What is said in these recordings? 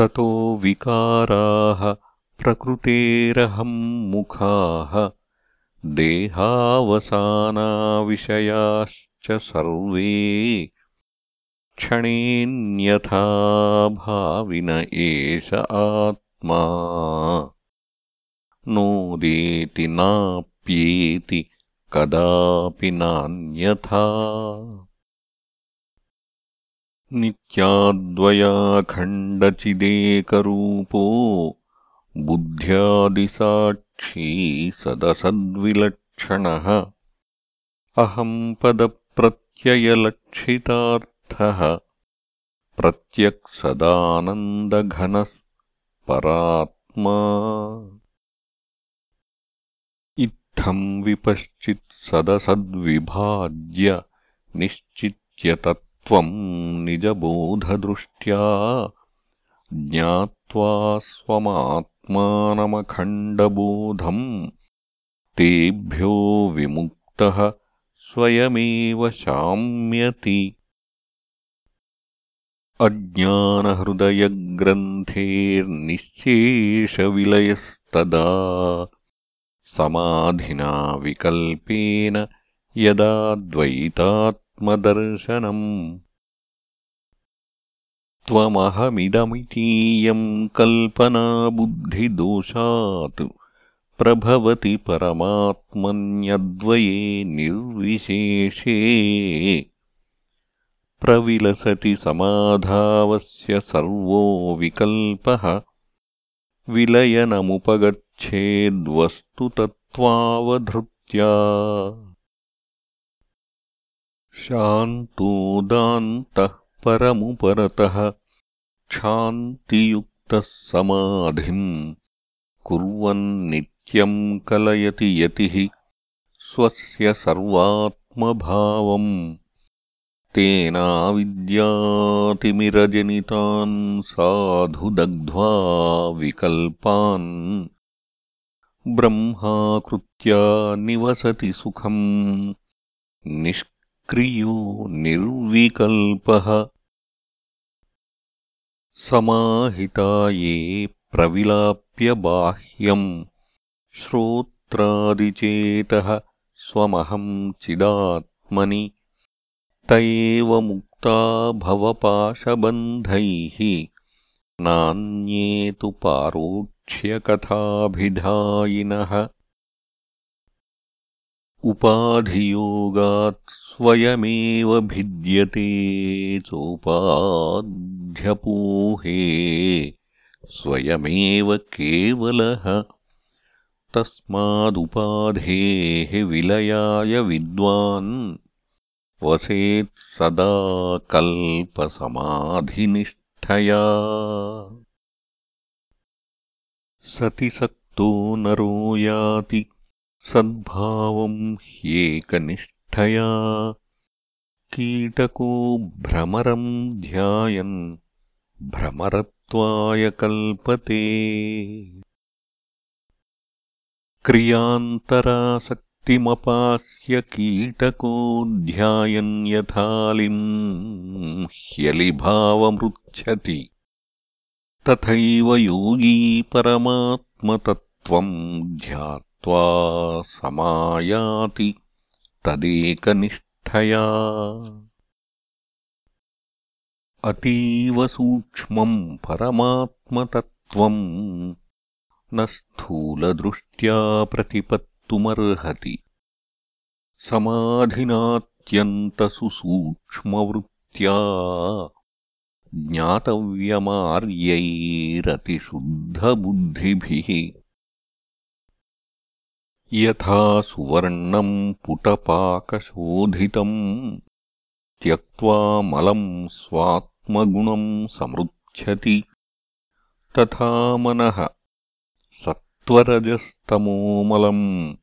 ततो विकाराः प्रकृतेरहम् मुखाः देहावसानाविषयाश्च सर्वे क्षणेन्यथा भाविन एष आत्मा। नोदेति नाप्येति कदापि नान्यथा नित्याद्वयाखण्डचिदेकरूपो बुद्ध्यादिसाक्षी सदसद्विलक्षणः। अहम्पदप्रत्ययलक्षितार्थः प्रत्यक्सदानन्दघनः परात्मा इत्थम् विपश्चित्सदसद्विभाज्य निश्चित्यतत्त्वम् निजबोधदृष्ट्या ज्ञात्वा स्वमात्मानमखण्डबोधम् तेभ्यो विमुक्तः स्वयमेव शाम्यति। अज्ञानहृदयग्रन्थेर्निःशेषविलयस्तदा समाधिना विकल्पेन यदा द्वैतात्मदर्शनम् त्वमहमिदमितीयम् कल्पनाबुद्धिदोषात्। प्रभवति परमात्मन्यद्वये निर्विशेषे। प्रविलसति समाधावस्य सर्वो विकल्पः। विलयनमुपगच्छेद्वस्तुतत्त्वावधृत्या शान्तोदान्तः परमुपरतः क्षान्तियुक्तः समाधिम् कुर्वन्नित्यम् कलयति यतिः स्वस्य सर्वात्मभावम् तेनाविद्यातिमिरजनितान् साधु दग्ध्वा विकल्पान् ब्रह्माकृत्या निवसति सुखम् निष्क्रियो निर्विकल्पः। समाहिता ये प्रविलाप्य बाह्यम्। श्रोत्रादिचेतः स्वमहम् चिदात्मनि। त एव मुक्ता भवपाशबन्धैः। नान्ये तु पारोक्ष्यकथाभिधायिनः। उपाधियोगात् स्वयमेव भिद्यते चोपाध्यपोहे स्वयमेव केवलः। तस्मादुपाधेः विलयाय विद्वान् वसेत् सदा कल्पसमाधिनिष्ठया। सति सक्तो नरो याति सद्भावम् ह्येकनिष्ठया कीटको भ्रमरम् ध्यायन् भ्रमरत्वाय कल्पते। क्रियान्तरासक्तिमपास्य कीटको ध्यायन् यथालिम् ह्यलिभावमृच्छति। तथैव योगी परमात्मतत्त्वम् ध्यात् समायाति तदेकनिष्ठया। अतीवसूक्ष्मम् परमात्मतत्त्वम् न स्थूलदृष्ट्या प्रतिपत्तुमर्हति। समाधिनात्यन्तसुसूक्ष्मवृत्त्या ज्ञातव्यमार्यैरतिशुद्धबुद्धिभिः यथा सुवर्णम् पुटपाकशोधितम् त्यक्त्वा मलम् स्वात्मगुणम् समृच्छति। तथा मनः सत्त्वरजस्तमोमलम्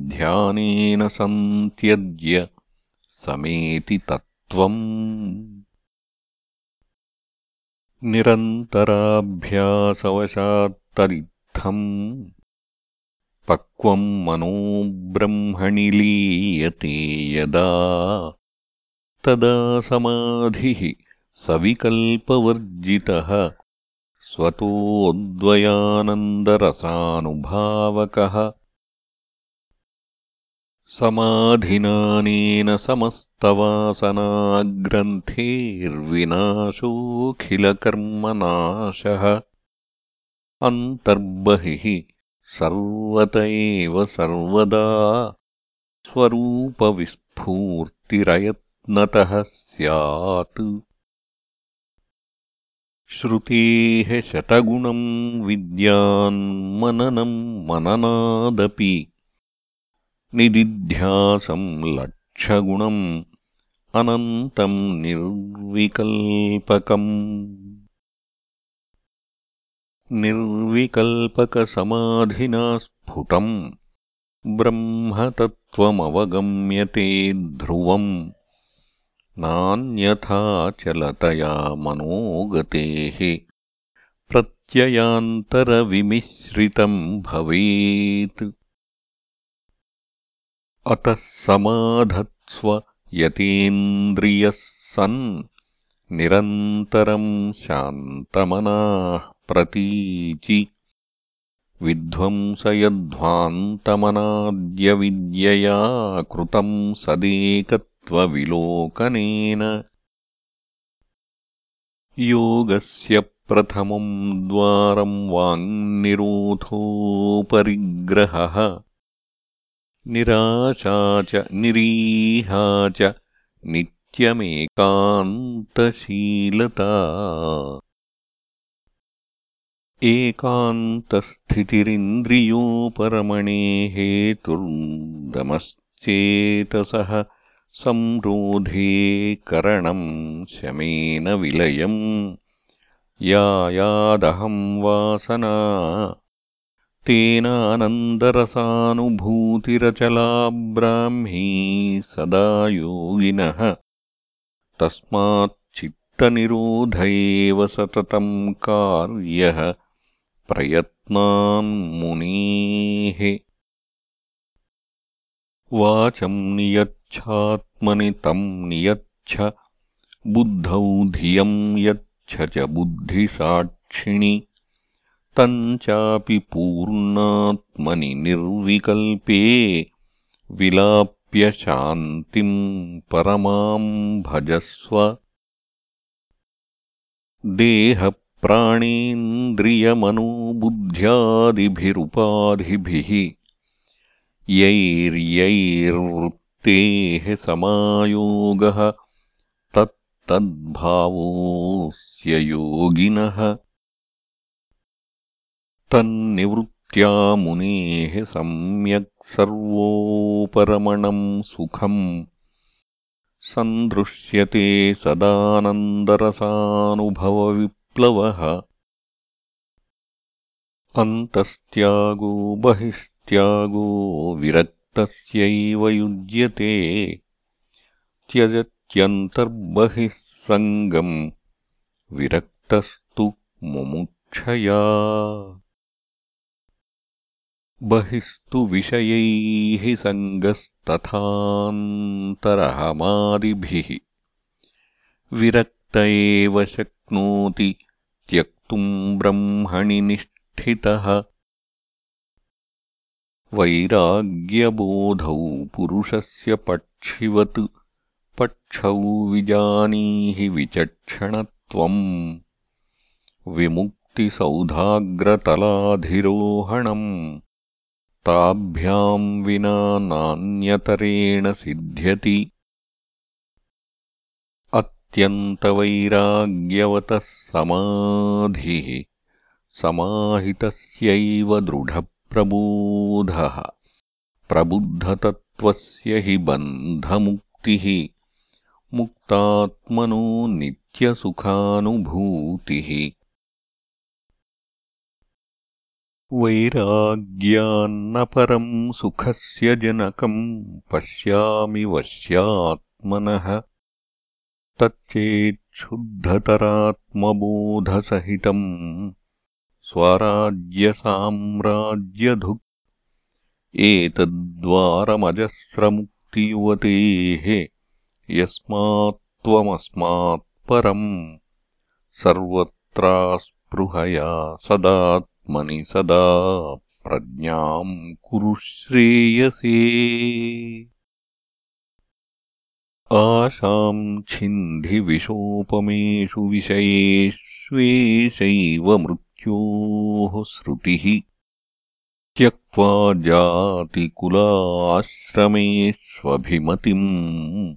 ध्यानेन सन्त्यज्य समेति तत्त्वम्। निरन्तराभ्यासवशात्तदित्थम् पक्वम् मनो ब्रह्मणि लीयते यदा। तदा समाधिः सविकल्पवर्जितः। स्वतोऽद्वयानन्दरसानुभावकः। समाधिनानेन समस्तवासनाग्रन्थेर्विनाशोऽखिलकर्मनाशः। अन्तर्बहिः सर्वत एव सर्वदा स्वरूपविस्फूर्तिरयत्नतः स्यात्। श्रुतेः शतगुणम् विद्यान्मननम् मननादपि। निदिध्यासम् लक्षगुणम् अनन्तम् निर्विकल्पकम् निर्विकल्पकसमाधिना स्फुटम् ब्रह्मतत्त्वमवगम्यते ध्रुवम् नान्यथाचलतया मनोगतेः प्रत्ययान्तरविमिश्रितम् भवेत्। अतः समाधत्स्व यतेन्द्रियः सन् निरन्तरम् शान्तमनाः प्रतीचि। विध्वंसयध्वान्तमनाद्यविद्यया कृतम् सदेकत्वविलोकनेन। योगस्य प्रथमम् द्वारम् वाङ्निरोधोपरिग्रहः। निराशा च निरीहा च नित्यमेकान्तशीलता एकान्तस्थितिरिन्द्रियोपरमणे हेतुर्दमश्चेतसः संरोधे करणम् शमेन विलयम्। यायादहम् वासना तेनानन्दरसानुभूतिरचला ब्राह्मी सदा योगिनः। तस्माच्चित्तनिरोध एव सततम् कार्यः प्रयत्नान्मुनेः वाचम् नियच्छात्मनि तम् नियच्छ बुद्धौ धियम् यच्छ च बुद्धिसाक्षिणि। तम् चापि पूर्णात्मनि निर्विकल्पे विलाप्य शान्तिम् परमाम् भजस्व। देह प्राणेन्द्रियमनोबुद्ध्यादिभिरुपाधिभिः यैर्यैर्वृत्तेः समायोगः तत्तद्भावोऽस्य योगिनः तन्निवृत्त्या मुनेः सम्यक् सर्वोपरमणम् सुखम् सन्दृश्यते सदानन्दरसानुभववि प्लवः अन्तस्त्यागो बहिस्त्यागो विरक्तस्यैव युज्यते त्यजत्यन्तर्बहिः सङ्गम् विरक्तस्तु मुमुक्षया। बहिस्तु विषयैः सङ्गस्तथान्तरहमादिभिः। विरक्त एव शक्नोति त्यक्तुम् ब्रह्मणि निष्ठितः। वैराग्यबोधौ पुरुषस्य पक्षिवत् पक्षौ विजानीहि विचक्षणत्वम्। विमुक्तिसौधाग्रतलाधिरोहणम्। ताभ्याम् विना नान्यतरेण सिद्ध्यति। अत्यन्तवैराग्यवतः समाधिः। समाहितस्यैव दृढप्रबोधः। प्रबुद्धतत्त्वस्य हि बन्धमुक्तिः। मुक्तात्मनो नित्यसुखानुभूतिः। वैराग्यान्न परम् सुखस्य जनकम् पश्यामि वश्यात्मनः तच्चेच्छुद्धतरात्मबोधसहितम् स्वराज्यसाम्राज्यधुक् एतद्वारमजस्रमुक्तियुवतेः यस्मात्त्वमस्मात्परम् सर्वत्रास्पृशोऽसि स्पृहया सदात्मनि सदा प्रज्ञाम् कुरु श्रेयसे आशाम् छिन्धि विशोपमेषु विषयेष्वेषैव मृत्योः श्रुतिः। त्यक्त्वा जातिकुलाश्रमेष्वभिमतिम्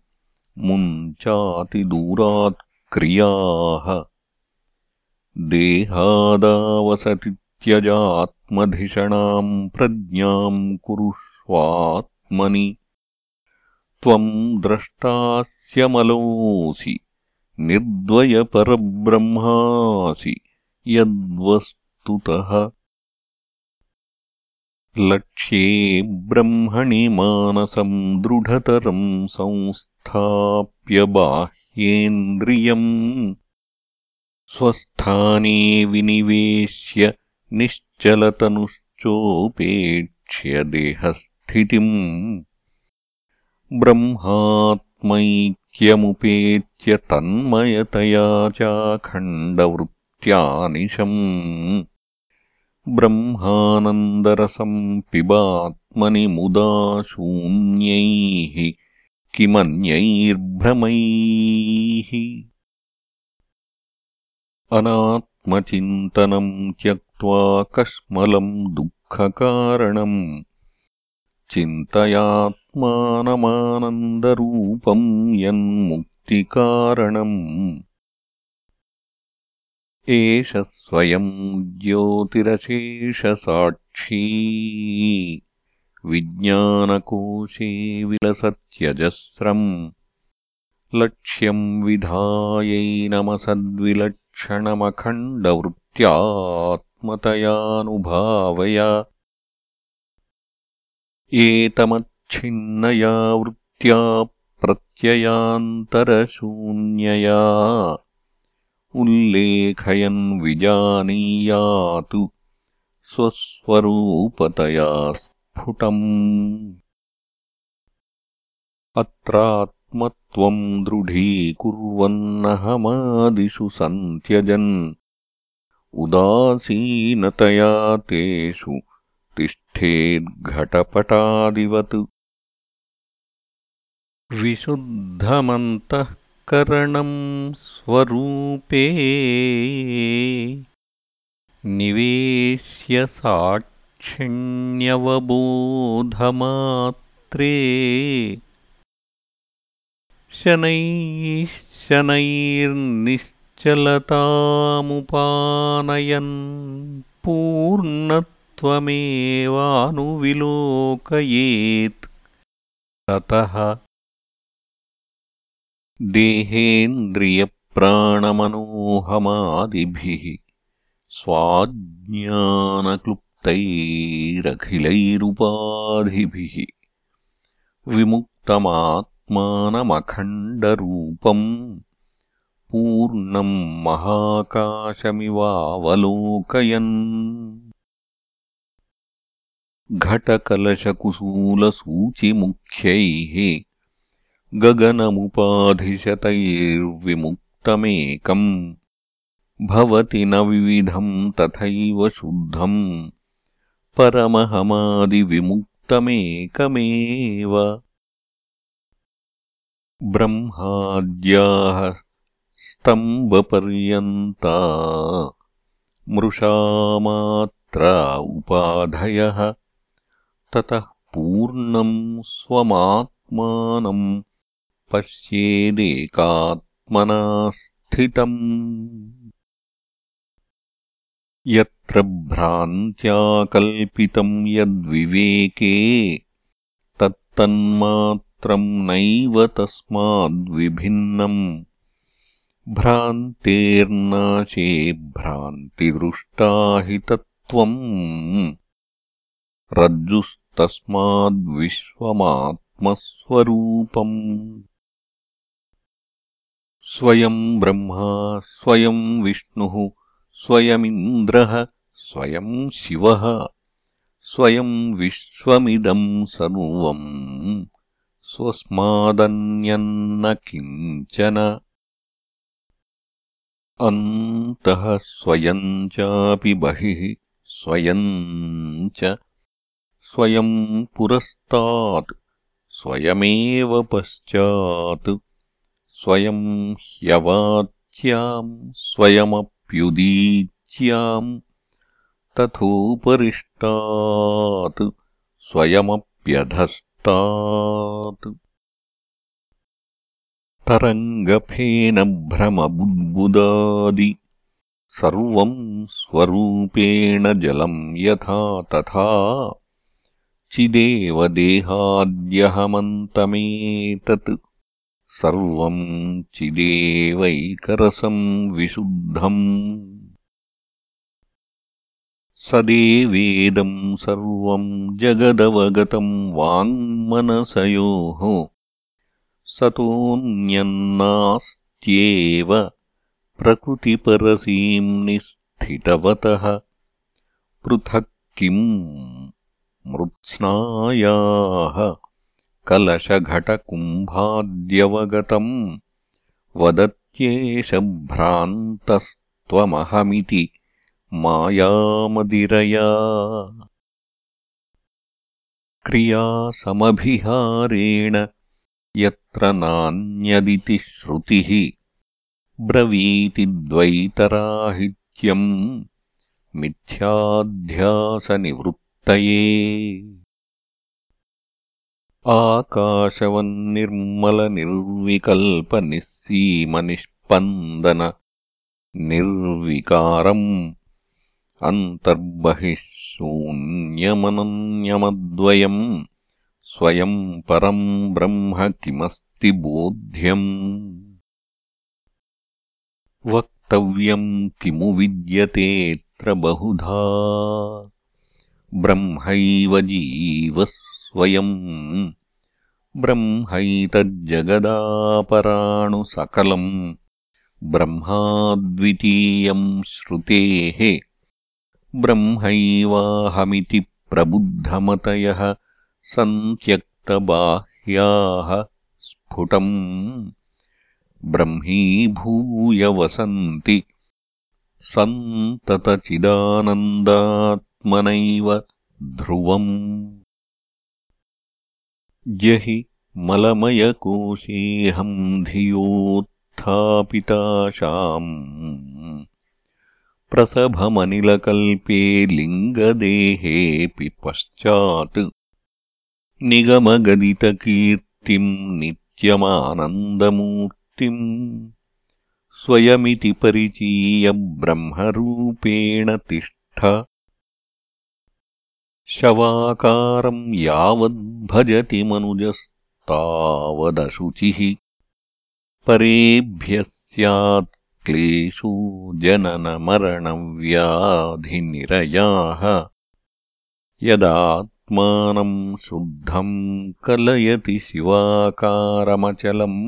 मुञ्चातिदूरात् क्रियाः। देहादावसति त्यजात्मधिषणाम् प्रज्ञाम् कुरुष्वात्मनि त्वम् द्रष्टास्यमलोऽसि निर्द्वयपरब्रह्मासि यद्वस्तुतः। लक्ष्ये ब्रह्मणि मानसम् दृढतरम् संस्थाप्य बाह्येन्द्रियम् स्वस्थाने विनिवेश्य निश्चलतनुश्चोपेक्ष्य देहस्थितिम् ब्रह्मात्मैक्यमुपेत्य तन्मयतया चाखण्डवृत्त्यानिशम् ब्रह्मानन्दरसम् पिबात्मनि मुदा शून्यैः किमन्यैर्भ्रमैः। अनात्मचिन्तनम् त्यक्त्वा कश्मलम् दुःखकारणम् चिन्तयात्मानमानन्दरूपम् यन्मुक्तिकारणम्। एष स्वयम् ज्योतिरशेषसाक्षी। विज्ञानकोशे विलसत्यजस्रम्। लक्ष्यम् विधायैनमसद्विलक्षणमखण्डवृत्त्यात्मतयानुभावय एतमच्छिन्नया वृत्त्या प्रत्ययान्तरशून्यया। उल्लेखयन् विजानीयातु स्वस्वरूपतया स्फुटम्। अत्रात्मत्वम् दृढीकुर्वन्नहमादिषु सन्त्यजन्। उदासीनतया तेषु तिष्ठेद्घटपटादिवत् विशुद्धमन्तःकरणम् स्वरूपे निवेश्य साक्षिण्यवबोधमात्रे। शनैः शनैर्निश्चलतामुपानयन् त्वमेवानुविलोकयेत्। ततः देहेन्द्रियप्राणमनोहमादिभिः स्वाज्ञानक्लुप्तैरखिलैरुपाधिभिः विमुक्तमात्मानमखण्डरूपम् पूर्णम् महाकाशमिवावलोकयन् घटकलशकुसूलसूचिमुख्यैः गगनमुपाधिशतैर्विमुक्तमेकम्। भवति न विविधम् तथैव शुद्धम्। परमहमादिविमुक्तमेकमेव। ब्रह्माद्याः स्तम्बपर्यन्ता मृषामात्रा उपाधयः ततः पूर्णम् स्वमात्मानम् पश्येदेकात्मना स्थितम् यत्र भ्रान्त्याकल्पितम् यद्विवेके तत्तन्मात्रम् नैव तस्माद्विभिन्नम्। भ्रान्तेर्नाशे भ्रान्तिदृष्टा हि तत्त्वम् रज्जुस्तस्माद्विश्वमात्मस्वरूपम् स्वयम् ब्रह्मा स्वयम् विष्णुः स्वयमिन्द्रः स्वयम् शिवः स्वयम् विश्वमिदम् सर्वम्। स्वस्मादन्यन्न किञ्चन। अन्तः स्वयम् चापि बहिः स्वयम् च स्वयम् पुरस्तात् स्वयमेव पश्चात् स्वयम् ह्यवाच्याम् स्वयमप्युदीच्याम् तथोपरिष्टात् स्वयमप्यधस्तात् तरङ्गफेनभ्रमबुद्बुदादि सर्वम् स्वरूपेण जलम् यथा तथा चिदेव देहाद्यहमन्तमेतत् सर्वम् चिदेवैकरसम् विशुद्धम्। सदेवेदम् सर्वम् जगदवगतम् वाङ्मनसयोः। सतोऽन्यन्नास्त्येव प्रकृतिपरसीम् निस्थितवतः। पृथक् किम् मृत्स्नायाः कलशघटकुम्भाद्यवगतम् वदत्येष भ्रान्तस्त्वमहमिति मायामदिरया क्रियासमभिहारेण यत्र नान्यदिति श्रुतिः ब्रवीति द्वैतराहित्यम् मिथ्याध्यासनिवृत्तये आकाशवन्निर्मलनिर्विकल्पनिःसीमनिष्पन्दन। निर्विकारम् अन्तर्बहिः शून्यमनन्यमद्वयम् स्वयम् परम् ब्रह्म किमस्ति बोध्यम्। वक्तव्यम् किमु विद्यतेऽत्र बहुधा ब्रह्मैव जीवः स्वयम्। ब्रह्मैतज्जगदापराणुसकलम्। ब्रह्माद्वितीयम् श्रुतेः। ब्रह्मैवाहमिति प्रबुद्धमतयः सन्त्यक्तबाह्याः स्फुटम्। ब्रह्मीभूय वसन्ति सन्ततचिदानन्दात्मनैव ध्रुवम्। जहि मलमयकोशेऽहम् धियोत्थापिताशाम्। प्रसभमनिलकल्पे लिङ्गदेहेऽपि पश्चात् निगमगदितकीर्तिम् नित्यमानन्दमूर्तिम्। स्वयमिति परिचीय ब्रह्मरूपेण तिष्ठ शवाकारम् यावद्भजति मनुजस्तावदशुचिः परेभ्यः स्यात् क्लेशो जननमरणव्याधिनिरयाः यदात्मानम् शुद्धम् कलयति शिवाकारमचलम्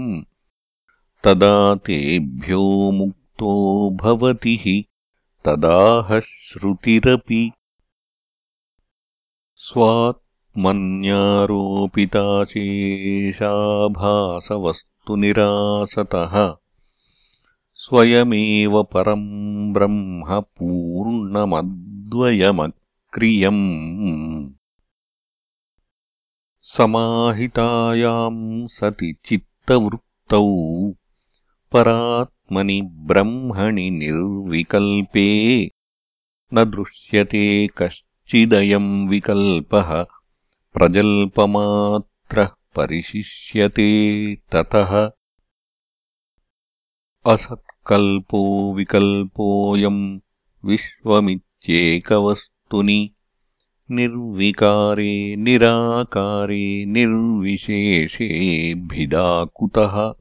तदा तेभ्यो मुक्तो भवति हि तदाह श्रुतिरपि स्वात्मन्यारोपिताशेषाभासवस्तुनिरासतः स्वयमेव परम् ब्रह्म पूर्णमद्वयमक्रियम्। समाहितायाम् सति चित्तवृत्तौ। परात्मनि ब्रह्मणि निर्विकल्पे। न दृश्यते कश्चिदयम् विकल्पः प्रजल्पमात्रः परिशिष्यते ततः। असत्कल्पो विकल्पोऽयम् विश्वमित्येकवस्तुनि। निर्विकारे निराकारे निर्विशेषेऽभिधा कुतः